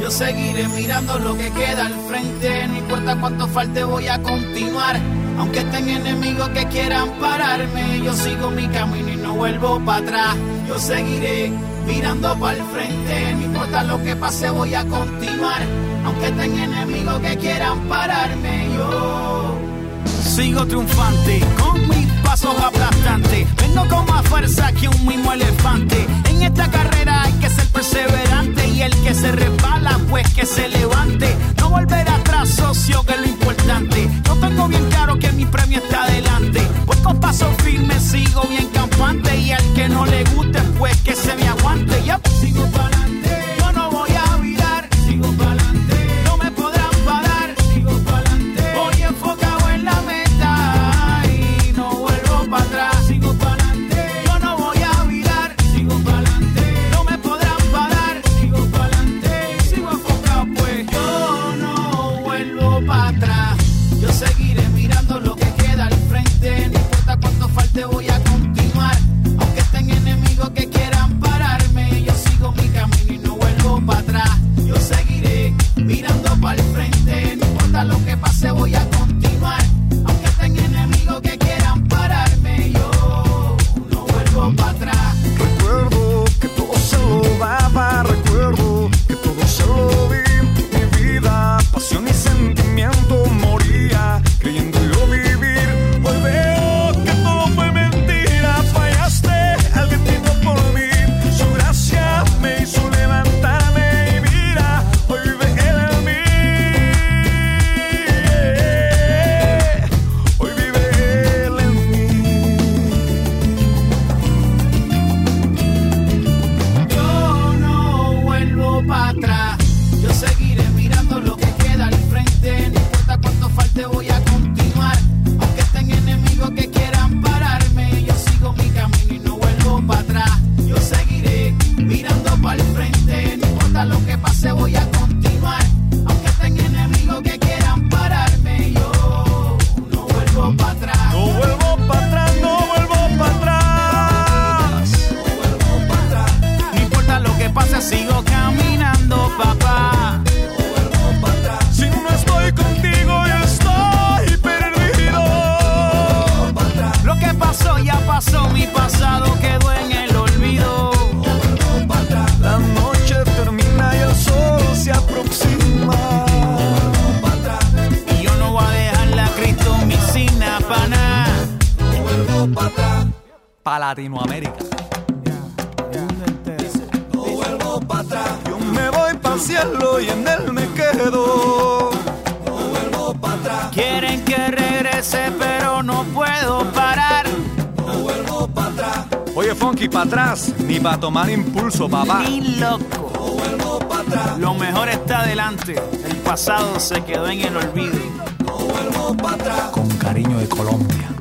Yo seguiré mirando lo que queda al frente, no importa cuánto falte, voy a continuar. Aunque estén enemigos que quieran pararme, yo sigo mi camino y no vuelvo para atrás. Yo seguiré mirando para el frente, no importa lo que pase, voy a continuar. Aunque estén enemigos que quieran pararme, yo sigo triunfante con mis pasos aplastantes. Vengo con más fuerza que un mismo elefante. Yo seguiré mirando lo que queda al frente. No importa cuánto falte, voy a continuar. Voy a Pa' Latinoamérica. Yo me voy para cielo y en él me quedo. Quieren que regrese, pero no puedo parar. Oye, Funky, para atrás, ni para tomar impulso, papá. Ni loco. Lo mejor está adelante. El pasado se quedó en el olvido. Con cariño de Colombia.